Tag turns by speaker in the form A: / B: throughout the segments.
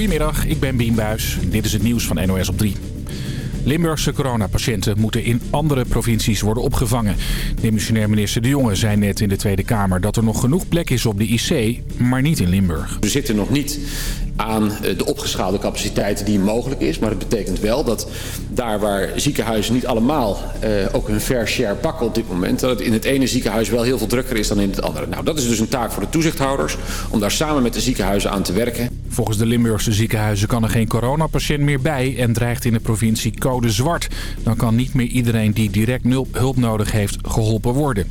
A: Goedemiddag, ik ben Bien Buis. Dit is het nieuws van NOS op 3. Limburgse coronapatiënten moeten in andere provincies worden opgevangen. Demissionair minister De Jonge zei net in de Tweede Kamer dat er nog genoeg plek is op de IC, maar niet in Limburg.
B: We zitten nog niet aan eh, de opgeschaalde capaciteit die mogelijk is. Maar dat betekent wel dat daar waar ziekenhuizen niet allemaal uh, ook hun fair share pakken op dit moment... dat het in het ene ziekenhuis wel heel veel drukker is dan in het andere. Nou, dat is dus een taak voor de toezichthouders om daar samen met de ziekenhuizen aan te werken.
A: Volgens de Limburgse ziekenhuizen kan er geen coronapatiënt meer bij en dreigt in de provincie code zwart. Dan kan niet meer iedereen die direct hulp nodig heeft geholpen worden.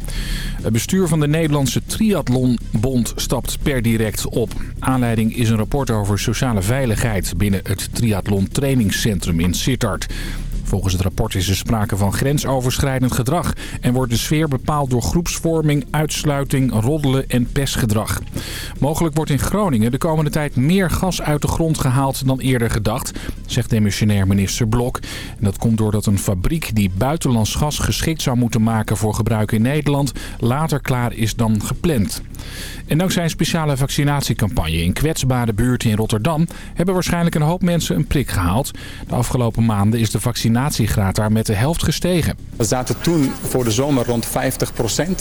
A: Het bestuur van de Nederlandse Triathlonbond stapt per direct op. Aanleiding is een rapport over sociale veiligheid binnen het Triathlon Trainingscentrum in Sittard. Volgens het rapport is er sprake van grensoverschrijdend gedrag... en wordt de sfeer bepaald door groepsvorming, uitsluiting, roddelen en pestgedrag. Mogelijk wordt in Groningen de komende tijd meer gas uit de grond gehaald dan eerder gedacht... zegt demissionair minister Blok. En dat komt doordat een fabriek die buitenlands gas geschikt zou moeten maken voor gebruik in Nederland... later klaar is dan gepland. En dankzij een speciale vaccinatiecampagne in kwetsbare buurten in Rotterdam... hebben waarschijnlijk een hoop mensen een prik gehaald. De afgelopen maanden is de vaccinatiegraad daar met de helft gestegen.
C: We zaten toen voor de zomer rond 50%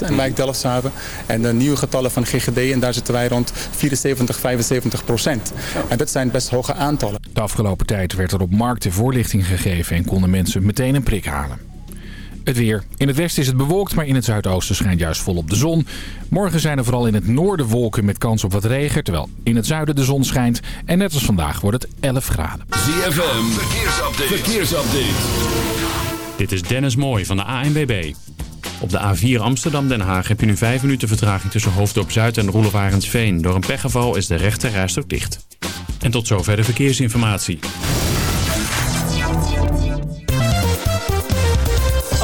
C: in wijk Delfshaven. En de nieuwe getallen van GGD, en daar zitten wij rond 74, 75 procent. En dat zijn best hoge aantallen.
A: De afgelopen tijd werd er op markten voorlichting gegeven... en konden mensen meteen een prik halen. Het weer. In het westen is het bewolkt, maar in het zuidoosten schijnt juist volop de zon. Morgen zijn er vooral in het noorden wolken met kans op wat regen, terwijl in het zuiden de zon schijnt. En net als vandaag wordt het 11 graden.
D: ZFM, verkeersupdate. verkeersupdate.
E: Dit is Dennis Mooij van de ANWB. Op de A4 Amsterdam-Den Haag heb je nu 5 minuten vertraging tussen Hoofddorp Zuid en Roelevarensveen. Door een pechgeval is de rechte rijstok dicht. En tot zover de verkeersinformatie.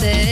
F: say.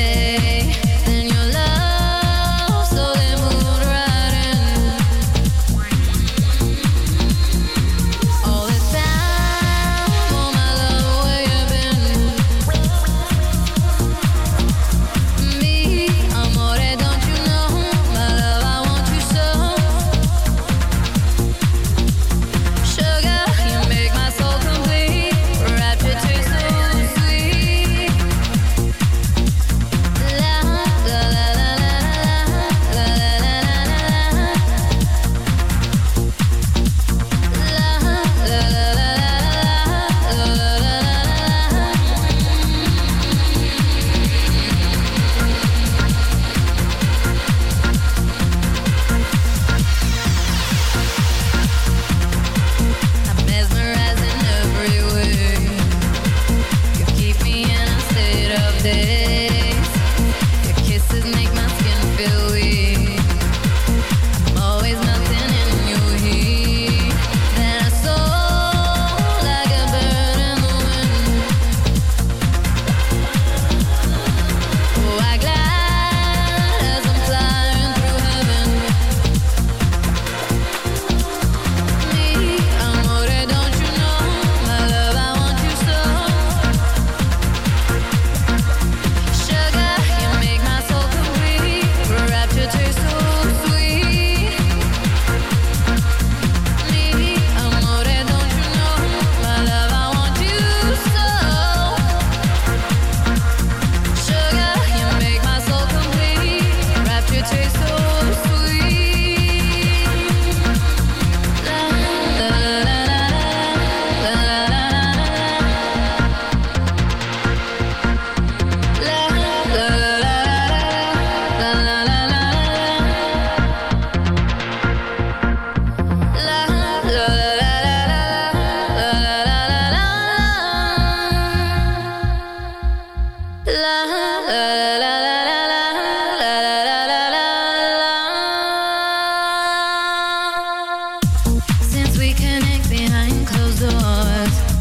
F: close the doors.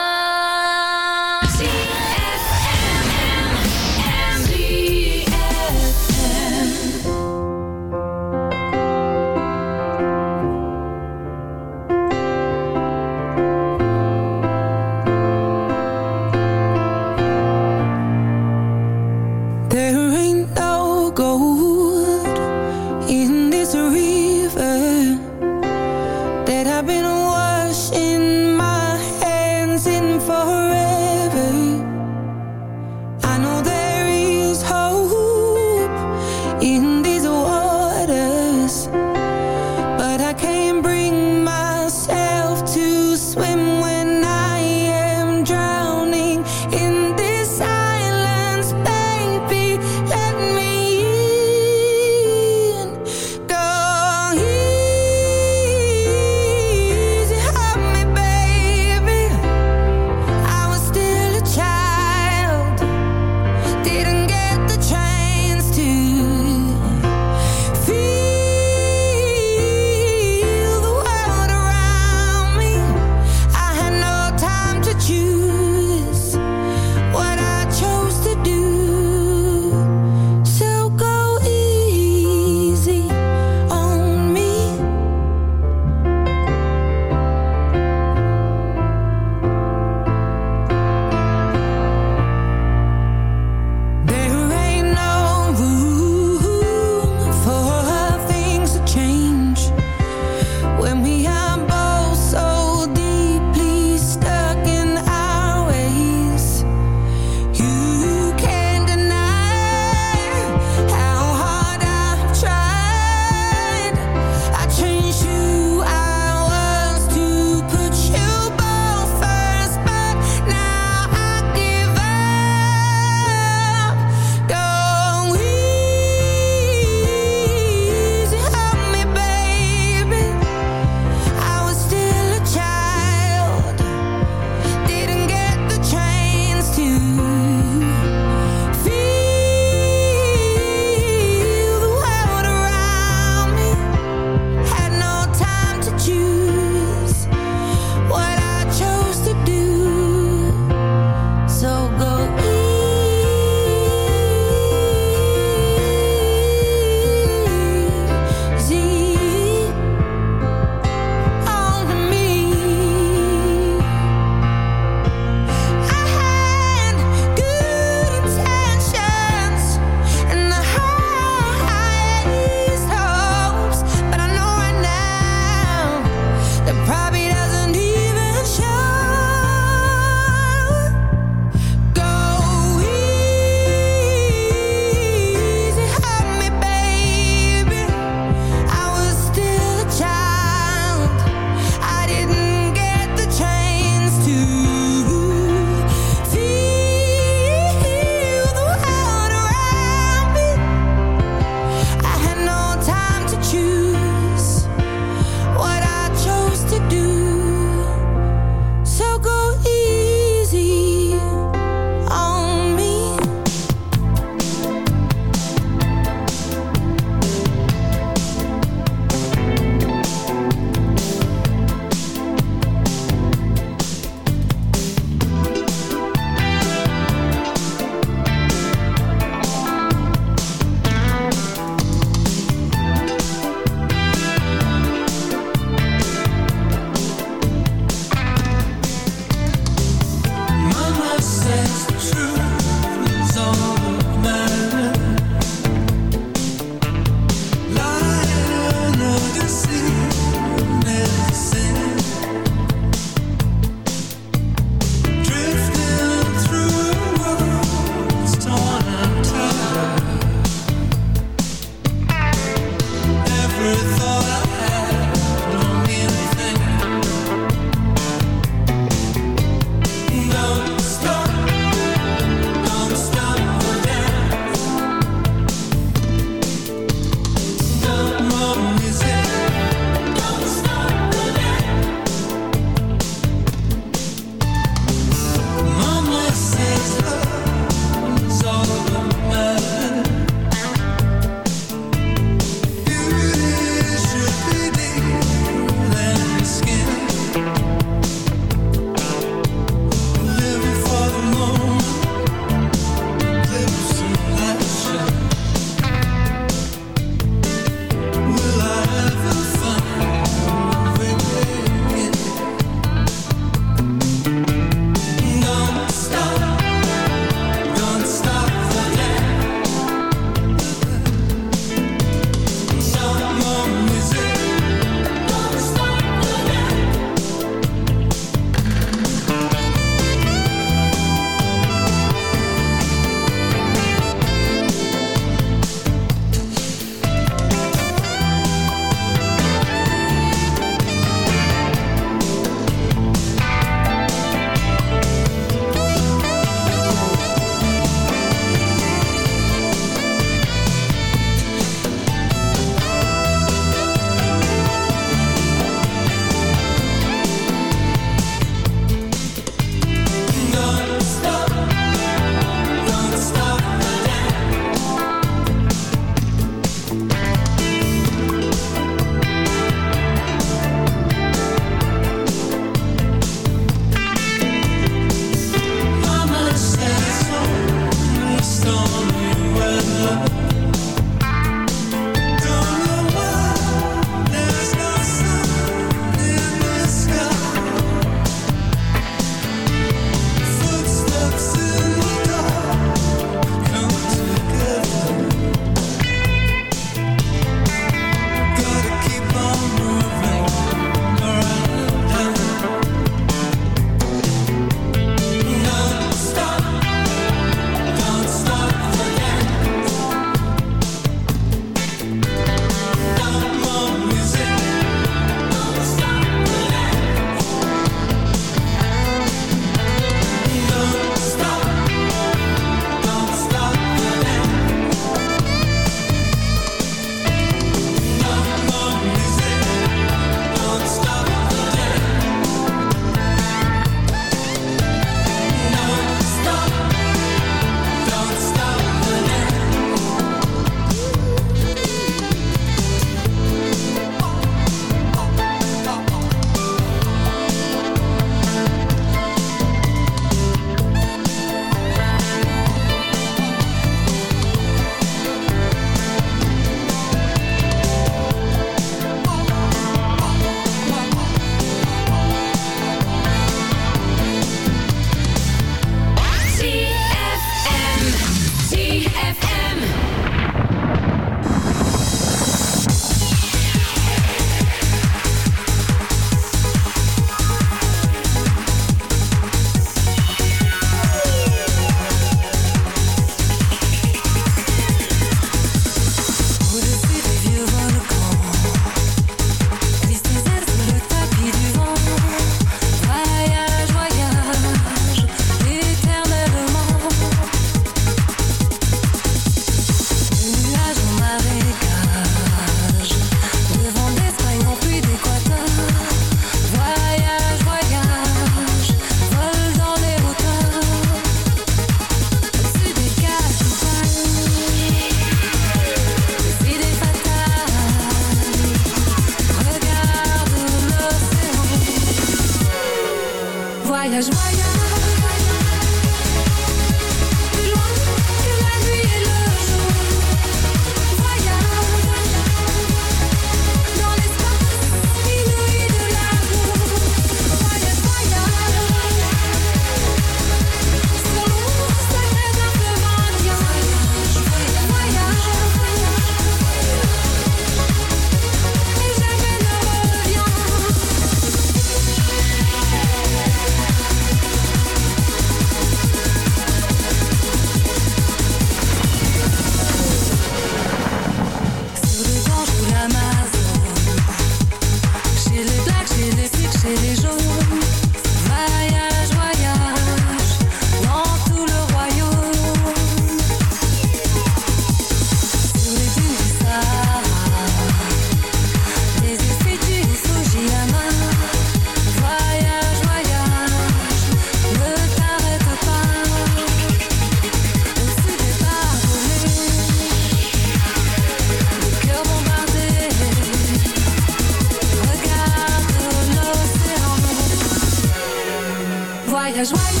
F: Cause when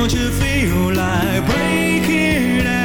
F: Don't you feel like breaking
G: down?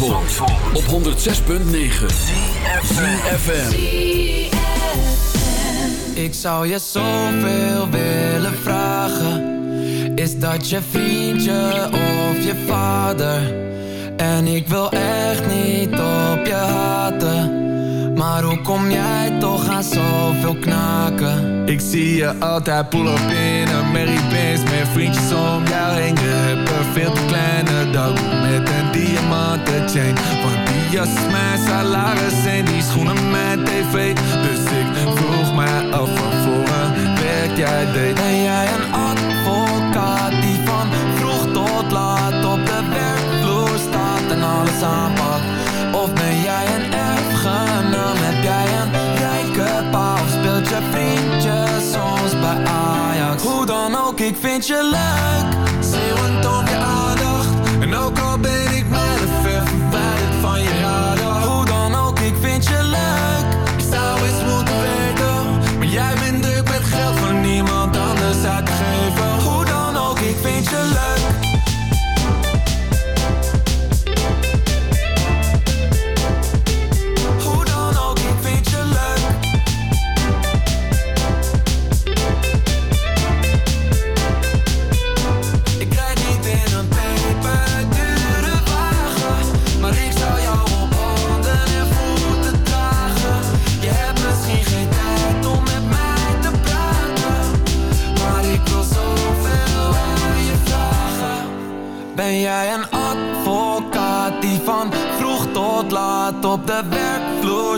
G: Op 106.9 CFFM
H: Ik zou je zoveel willen vragen. Is dat je vriendje of je vader? En ik wil echt niet op je haten. Maar hoe kom jij gaan zoveel knaken.
I: Ik zie je altijd pull binnen. in Mary Met vriendjes om jou heen. Je hebt een veel te kleine dag Met een diamanten chain Want die jas is mijn salaris En die schoenen met tv. Dus ik vroeg mij af van voor een werk jij deed.
H: Ben jij een advocaat die van vroeg tot laat Op de werkvloer staat en alles aanpakt? Of ben jij een dan ook, ik vind je leuk. Zeeuwend om je aan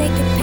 J: take a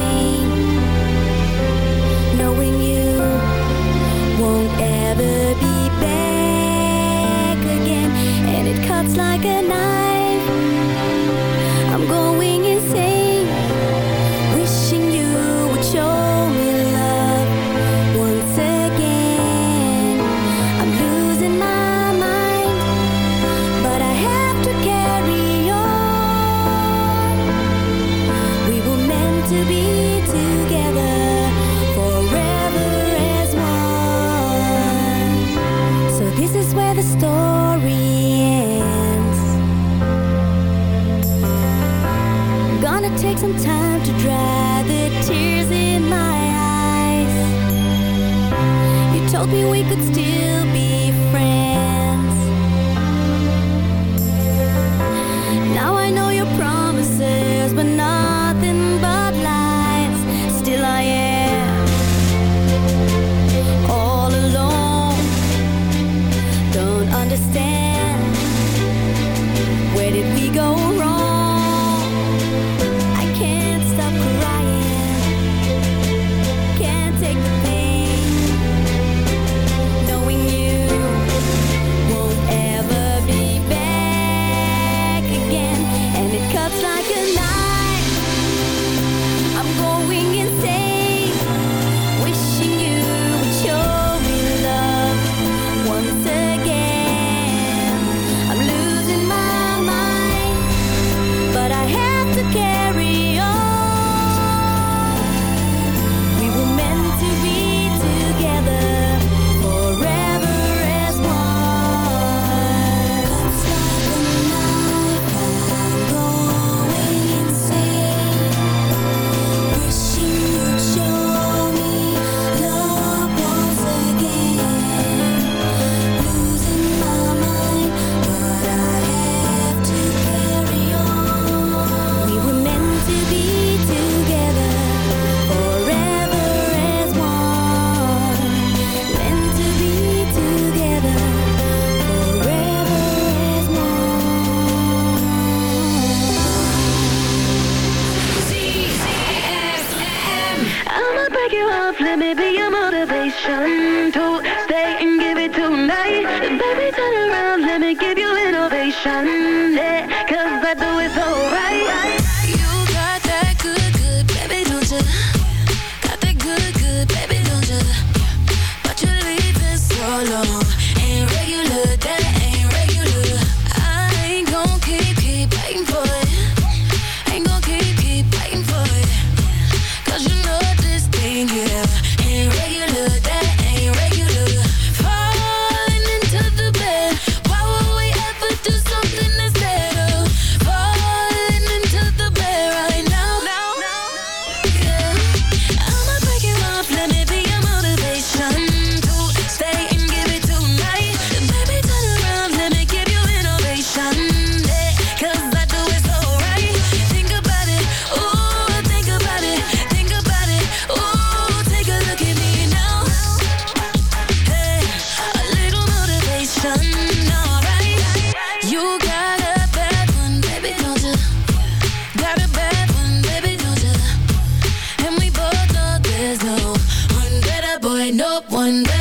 J: up one
K: day.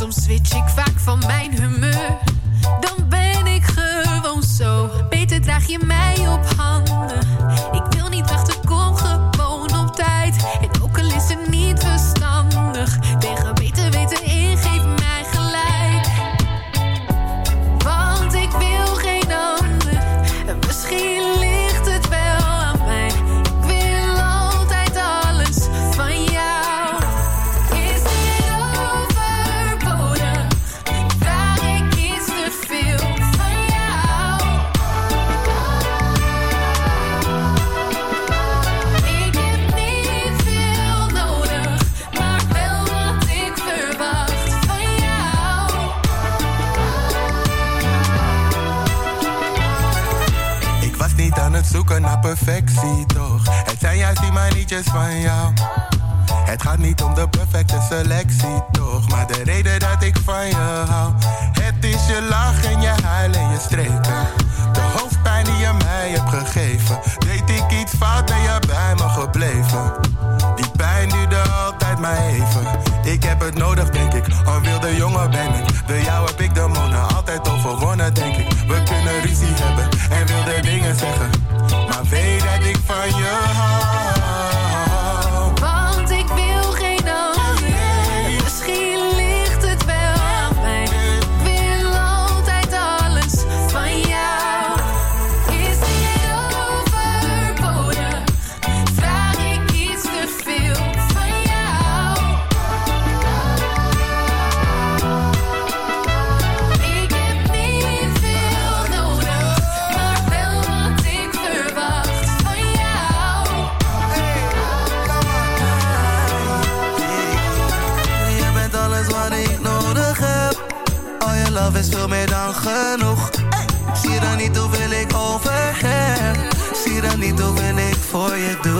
K: Soms switch ik vaak van mijn humeur. van jou.
L: Het gaat niet om de perfecte selectie, toch? Maar de reden dat ik van je hou. Het is je lach en je huil en je streken. De hoofdpijn die je mij hebt gegeven. Deed ik iets fout ben je bij me gebleven. Die pijn duurde altijd maar even. Ik heb het nodig, denk ik. Al wilde jongen ben ik. De jou heb ik de mona altijd overwonnen, denk ik. We kunnen ruzie hebben en wilde dingen zeggen. Maar weet dat ik van je
D: поеду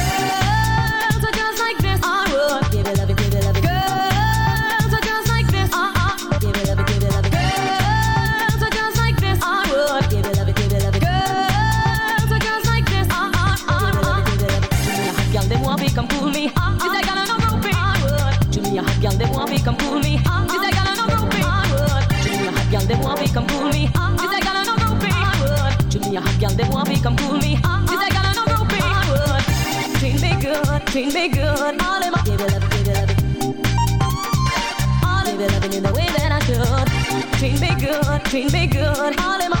D: come fool me. hard. She said, girl, I know you be good. Treat me good, treat me good. All in my Give it up, give it up. All in my give baby loving in the way that I should. Treat me good, treat me good. All in my